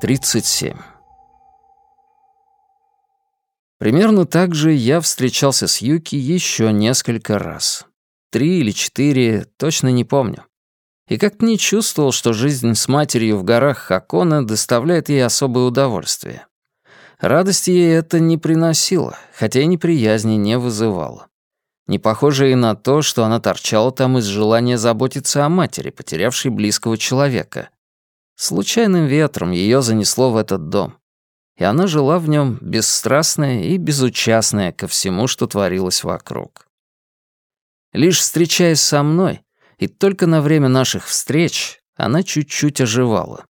37. Примерно так же я встречался с Юки еще несколько раз. Три или четыре, точно не помню. И как-то не чувствовал, что жизнь с матерью в горах Хакона доставляет ей особое удовольствие. Радости ей это не приносило, хотя и неприязни не вызывало. Не похоже и на то, что она торчала там из желания заботиться о матери, потерявшей близкого человека. Случайным ветром ее занесло в этот дом. И она жила в нем бесстрастная и безучастная ко всему, что творилось вокруг. Лишь встречаясь со мной, и только на время наших встреч, она чуть-чуть оживала.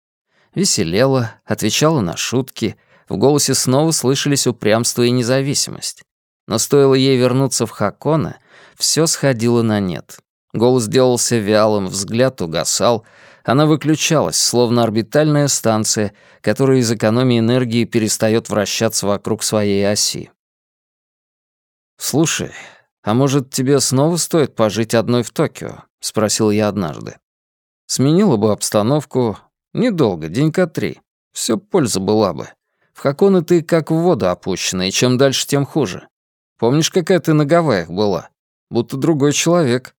Веселела, отвечала на шутки, в голосе снова слышались упрямство и независимость. Но стоило ей вернуться в Хакона, все сходило на нет. Голос делался вялым, взгляд угасал, она выключалась, словно орбитальная станция, которая из экономии энергии перестает вращаться вокруг своей оси. «Слушай, а может, тебе снова стоит пожить одной в Токио?» — спросил я однажды. «Сменила бы обстановку. Недолго, денька три. Все польза была бы. В Хаконе ты как в воду опущена, и чем дальше, тем хуже. Помнишь, какая ты на Гавайях была? Будто другой человек».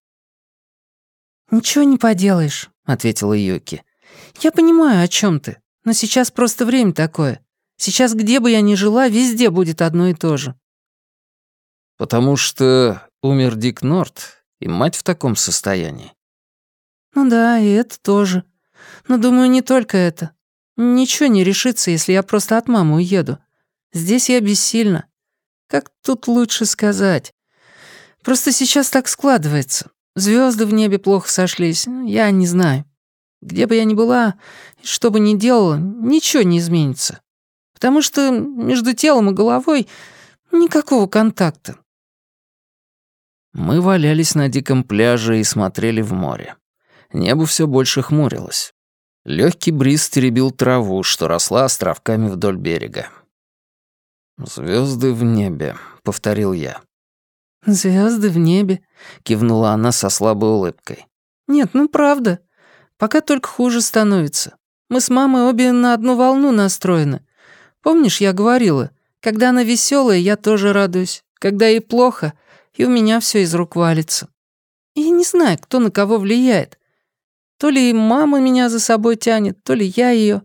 «Ничего не поделаешь», — ответила Юки. «Я понимаю, о чем ты, но сейчас просто время такое. Сейчас, где бы я ни жила, везде будет одно и то же». «Потому что умер Дик Норт, и мать в таком состоянии». «Ну да, и это тоже. Но, думаю, не только это. Ничего не решится, если я просто от мамы уеду. Здесь я бессильна. Как тут лучше сказать? Просто сейчас так складывается. Звезды в небе плохо сошлись. Я не знаю. Где бы я ни была, что бы ни делала, ничего не изменится. Потому что между телом и головой никакого контакта. Мы валялись на диком пляже и смотрели в море. Небо все больше хмурилось. Легкий бриз теребил траву, что росла островками вдоль берега. Звезды в небе», — повторил я. Звезды в небе», — кивнула она со слабой улыбкой. «Нет, ну правда. Пока только хуже становится. Мы с мамой обе на одну волну настроены. Помнишь, я говорила, когда она веселая, я тоже радуюсь. Когда ей плохо, и у меня все из рук валится. И я не знаю, кто на кого влияет. То ли мама меня за собой тянет, то ли я ее.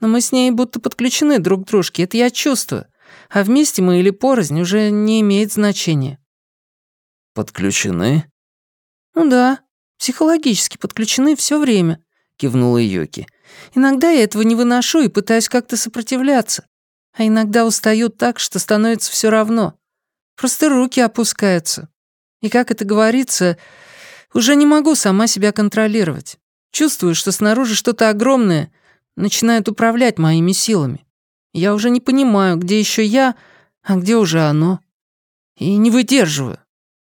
Но мы с ней будто подключены друг к дружке, это я чувствую а вместе мы или порознь уже не имеет значения». «Подключены?» «Ну да, психологически подключены все время», — кивнула Йоки. «Иногда я этого не выношу и пытаюсь как-то сопротивляться, а иногда устаю так, что становится все равно. Просто руки опускаются. И, как это говорится, уже не могу сама себя контролировать. Чувствую, что снаружи что-то огромное начинает управлять моими силами. Я уже не понимаю, где еще я, а где уже оно. И не выдерживаю.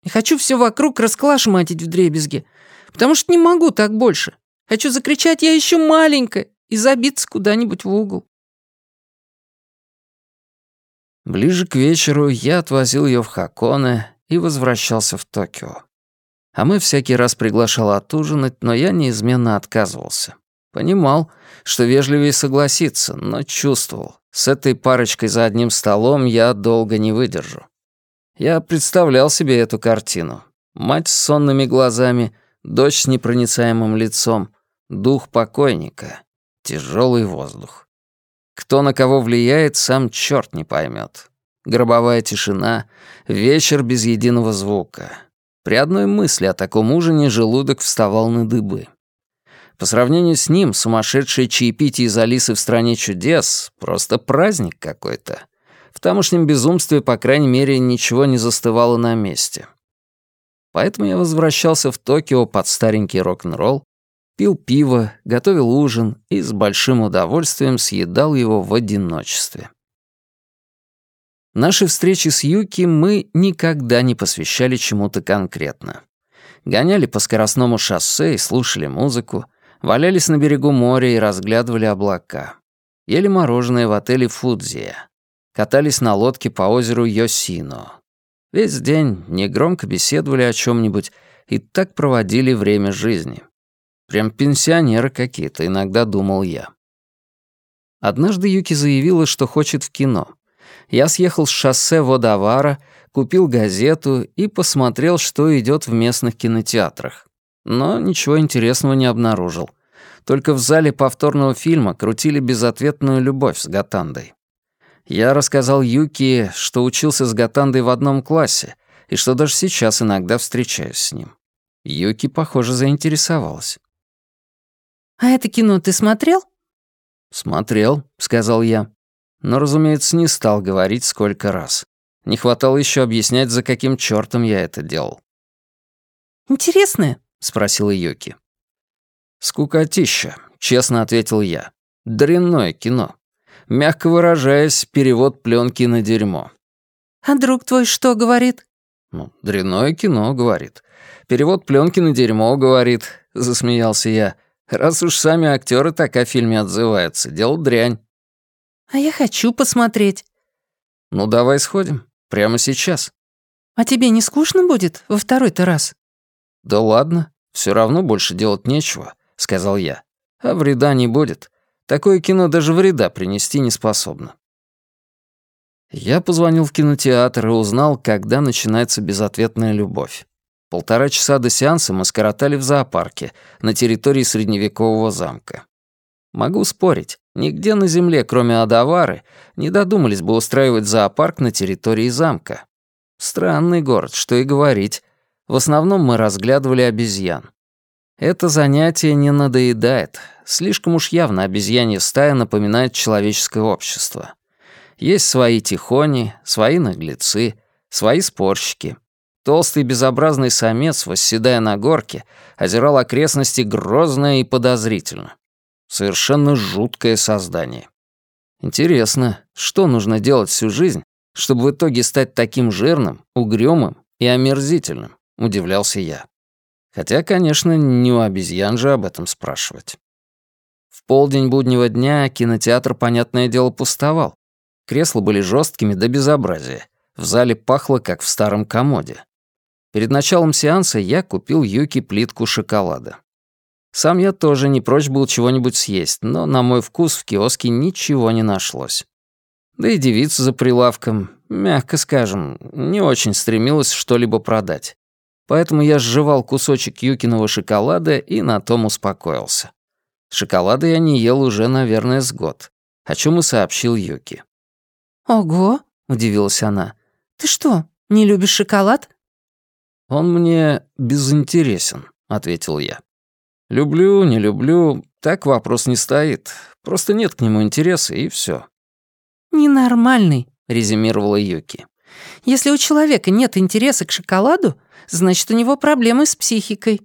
И хочу все вокруг расколошматить в дребезге, потому что не могу так больше. Хочу закричать «Я еще маленькая!» и забиться куда-нибудь в угол. Ближе к вечеру я отвозил ее в Хаконе и возвращался в Токио. А мы всякий раз приглашал отужинать, но я неизменно отказывался. Понимал, что вежливее согласиться, но чувствовал. С этой парочкой за одним столом я долго не выдержу. Я представлял себе эту картину. Мать с сонными глазами, дочь с непроницаемым лицом, дух покойника, тяжелый воздух. Кто на кого влияет, сам черт не поймет. Гробовая тишина, вечер без единого звука. При одной мысли о таком ужине желудок вставал на дыбы. По сравнению с ним, сумасшедшее чаепитие из Алисы в «Стране чудес» — просто праздник какой-то. В тамошнем безумстве, по крайней мере, ничего не застывало на месте. Поэтому я возвращался в Токио под старенький рок-н-ролл, пил пиво, готовил ужин и с большим удовольствием съедал его в одиночестве. Наши встречи с Юки мы никогда не посвящали чему-то конкретно. Гоняли по скоростному шоссе и слушали музыку, валялись на берегу моря и разглядывали облака. Ели мороженое в отеле «Фудзия». Катались на лодке по озеру Йосино. Весь день негромко беседовали о чем нибудь и так проводили время жизни. Прям пенсионеры какие-то, иногда думал я. Однажды Юки заявила, что хочет в кино. Я съехал с шоссе Водовара, купил газету и посмотрел, что идет в местных кинотеатрах. Но ничего интересного не обнаружил. Только в зале повторного фильма крутили безответную любовь с Гатандой. Я рассказал Юки, что учился с Гатандой в одном классе, и что даже сейчас иногда встречаюсь с ним. Юки, похоже, заинтересовалась. «А это кино ты смотрел?» «Смотрел», — сказал я. Но, разумеется, не стал говорить, сколько раз. Не хватало еще объяснять, за каким чертом я это делал. «Интересное?» — спросила Юки. «Скукотища», — честно ответил я. «Дрянное кино. Мягко выражаясь, перевод пленки на дерьмо». «А друг твой что говорит?» «Ну, дрянное кино», — говорит. «Перевод пленки на дерьмо», — говорит», — засмеялся я. «Раз уж сами актеры так о фильме отзываются, дело дрянь». «А я хочу посмотреть». «Ну, давай сходим. Прямо сейчас». «А тебе не скучно будет во второй-то раз?» «Да ладно, все равно больше делать нечего», — сказал я. «А вреда не будет. Такое кино даже вреда принести не способно». Я позвонил в кинотеатр и узнал, когда начинается безответная любовь. Полтора часа до сеанса мы скоротали в зоопарке на территории средневекового замка. Могу спорить, нигде на земле, кроме Адавары, не додумались бы устраивать зоопарк на территории замка. Странный город, что и говорить. В основном мы разглядывали обезьян. Это занятие не надоедает. Слишком уж явно обезьянья стая напоминает человеческое общество. Есть свои тихони, свои наглецы, свои спорщики. Толстый безобразный самец, восседая на горке, озирал окрестности грозно и подозрительно. Совершенно жуткое создание. Интересно, что нужно делать всю жизнь, чтобы в итоге стать таким жирным, угрюмым и омерзительным, удивлялся я. Хотя, конечно, не у обезьян же об этом спрашивать. Полдень буднего дня кинотеатр, понятное дело, пустовал. Кресла были жесткими до безобразия. В зале пахло, как в старом комоде. Перед началом сеанса я купил Юки плитку шоколада. Сам я тоже не прочь был чего-нибудь съесть, но на мой вкус в киоске ничего не нашлось. Да и девица за прилавком, мягко скажем, не очень стремилась что-либо продать. Поэтому я сживал кусочек Юкиного шоколада и на том успокоился. Шоколада я не ел уже, наверное, с год, о чем и сообщил Юки. «Ого!» — удивилась она. «Ты что, не любишь шоколад?» «Он мне безинтересен», — ответил я. «Люблю, не люблю, так вопрос не стоит. Просто нет к нему интереса, и все. «Ненормальный», — резюмировала Юки. «Если у человека нет интереса к шоколаду, значит, у него проблемы с психикой».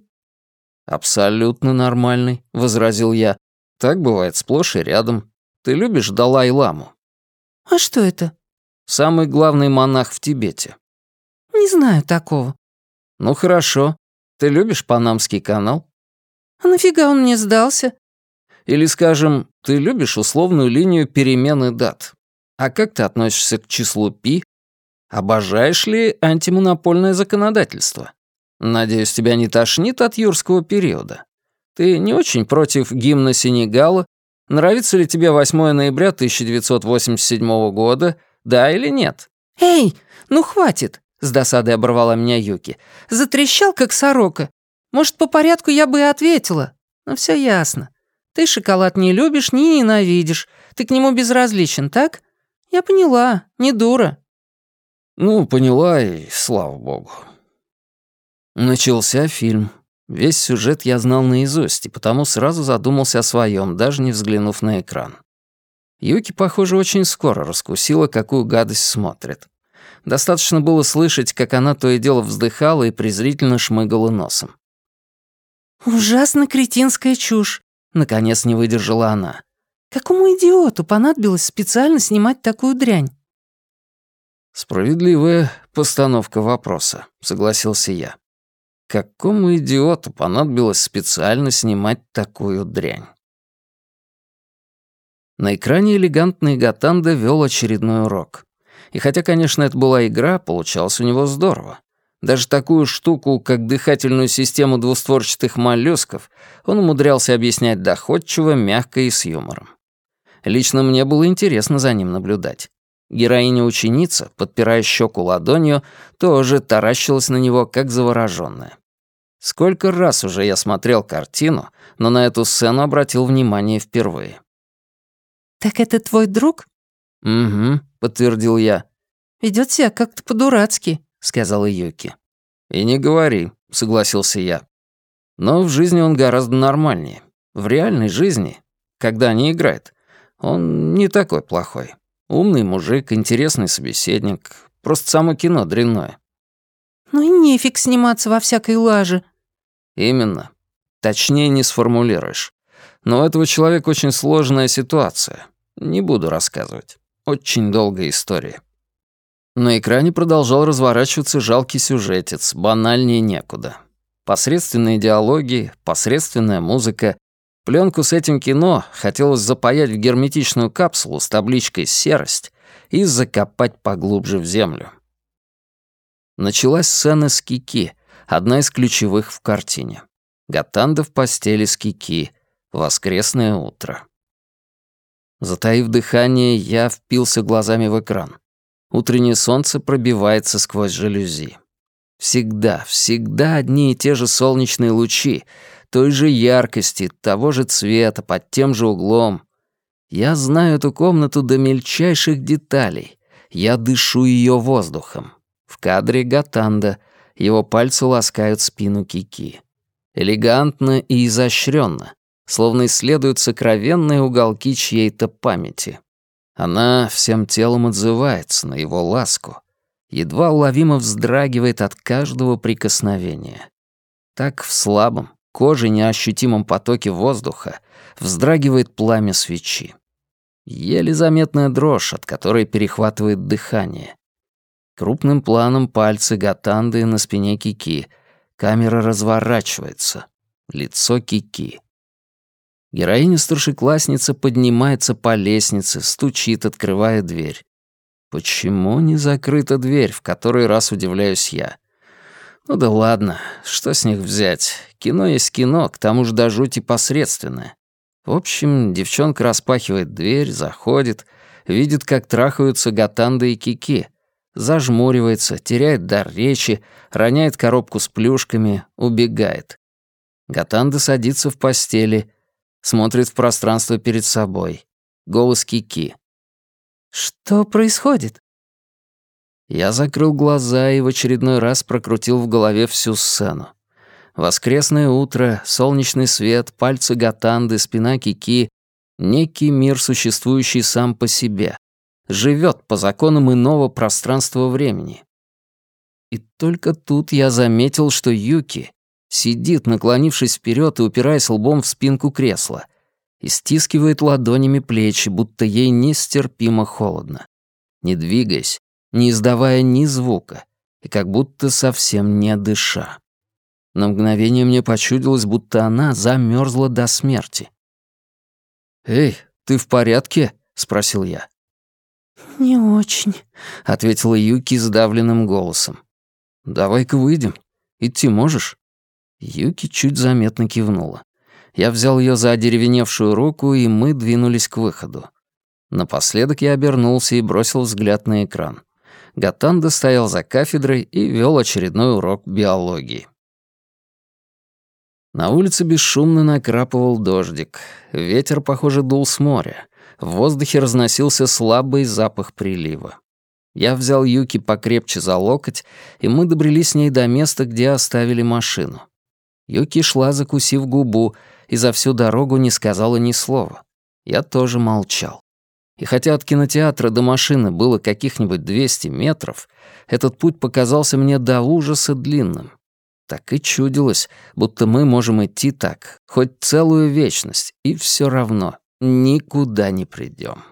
«Абсолютно нормальный», — возразил я. «Так бывает сплошь и рядом. Ты любишь Далай-ламу?» «А что это?» «Самый главный монах в Тибете». «Не знаю такого». «Ну хорошо. Ты любишь Панамский канал?» «А нафига он мне сдался?» «Или, скажем, ты любишь условную линию перемены дат. А как ты относишься к числу пи? Обожаешь ли антимонопольное законодательство? Надеюсь, тебя не тошнит от юрского периода. Ты не очень против гимна Сенегала Нравится ли тебе 8 ноября 1987 года, да или нет?» «Эй, ну хватит!» — с досадой оборвала меня Юки. «Затрещал, как сорока. Может, по порядку я бы и ответила. Но все ясно. Ты шоколад не любишь, не ненавидишь. Ты к нему безразличен, так? Я поняла, не дура». «Ну, поняла, и слава богу». Начался фильм. Весь сюжет я знал наизусть, и потому сразу задумался о своем, даже не взглянув на экран. Юки, похоже, очень скоро раскусила, какую гадость смотрит. Достаточно было слышать, как она то и дело вздыхала и презрительно шмыгала носом. «Ужасно кретинская чушь», — наконец не выдержала она. «Какому идиоту понадобилось специально снимать такую дрянь?» «Справедливая постановка вопроса», — согласился я. Какому идиоту понадобилось специально снимать такую дрянь? На экране элегантный Гатанда вел очередной урок. И хотя, конечно, это была игра, получалось у него здорово. Даже такую штуку, как дыхательную систему двустворчатых моллюсков, он умудрялся объяснять доходчиво, мягко и с юмором. Лично мне было интересно за ним наблюдать. Героиня-ученица, подпирая щеку ладонью, тоже таращилась на него, как заворожённая. Сколько раз уже я смотрел картину, но на эту сцену обратил внимание впервые. «Так это твой друг?» «Угу», — подтвердил я. Ведет себя как-то по-дурацки», — сказала Юки. «И не говори», — согласился я. «Но в жизни он гораздо нормальнее. В реальной жизни, когда не играет, он не такой плохой. Умный мужик, интересный собеседник. Просто само кино дрянное». «Ну и нефиг сниматься во всякой лаже», Именно. Точнее не сформулируешь. Но у этого человека очень сложная ситуация. Не буду рассказывать. Очень долгая история. На экране продолжал разворачиваться жалкий сюжетец, банальнее некуда. Посредственные диалоги, посредственная музыка. Пленку с этим кино хотелось запаять в герметичную капсулу с табличкой «Серость» и закопать поглубже в землю. Началась сцена с Кики — одна из ключевых в картине. Гатанда в постели с Кики. Воскресное утро. Затаив дыхание, я впился глазами в экран. Утреннее солнце пробивается сквозь жалюзи. Всегда, всегда одни и те же солнечные лучи, той же яркости, того же цвета, под тем же углом. Я знаю эту комнату до мельчайших деталей. Я дышу ее воздухом. В кадре Гатанда — его пальцы ласкают спину Кики. Элегантно и изощренно, словно исследуют сокровенные уголки чьей-то памяти. Она всем телом отзывается на его ласку, едва уловимо вздрагивает от каждого прикосновения. Так в слабом, коже неощутимом потоке воздуха вздрагивает пламя свечи. Еле заметная дрожь, от которой перехватывает дыхание. Крупным планом пальцы Гатанды на спине Кики. Камера разворачивается. Лицо Кики. Героиня-старшеклассница поднимается по лестнице, стучит, открывая дверь. Почему не закрыта дверь, в который раз удивляюсь я? Ну да ладно, что с них взять? Кино есть кино, к тому же до жути посредственное. В общем, девчонка распахивает дверь, заходит, видит, как трахаются Гатанда и Кики зажмуривается, теряет дар речи, роняет коробку с плюшками, убегает. Гатанда садится в постели, смотрит в пространство перед собой. Голос Кики. «Что происходит?» Я закрыл глаза и в очередной раз прокрутил в голове всю сцену. Воскресное утро, солнечный свет, пальцы Гатанды, спина Кики — некий мир, существующий сам по себе живет по законам иного пространства-времени. И только тут я заметил, что Юки сидит, наклонившись вперед и упираясь лбом в спинку кресла, и стискивает ладонями плечи, будто ей нестерпимо холодно, не двигаясь, не издавая ни звука, и как будто совсем не дыша. На мгновение мне почудилось, будто она замерзла до смерти. «Эй, ты в порядке?» — спросил я. «Не очень», — ответила Юки сдавленным голосом. «Давай-ка выйдем. Идти можешь?» Юки чуть заметно кивнула. Я взял ее за одеревеневшую руку, и мы двинулись к выходу. Напоследок я обернулся и бросил взгляд на экран. Гатанда стоял за кафедрой и вел очередной урок биологии. На улице бесшумно накрапывал дождик. Ветер, похоже, дул с моря. В воздухе разносился слабый запах прилива. Я взял Юки покрепче за локоть, и мы добрались с ней до места, где оставили машину. Юки шла, закусив губу, и за всю дорогу не сказала ни слова. Я тоже молчал. И хотя от кинотеатра до машины было каких-нибудь 200 метров, этот путь показался мне до ужаса длинным. Так и чудилось, будто мы можем идти так, хоть целую вечность, и все равно никуда не придем.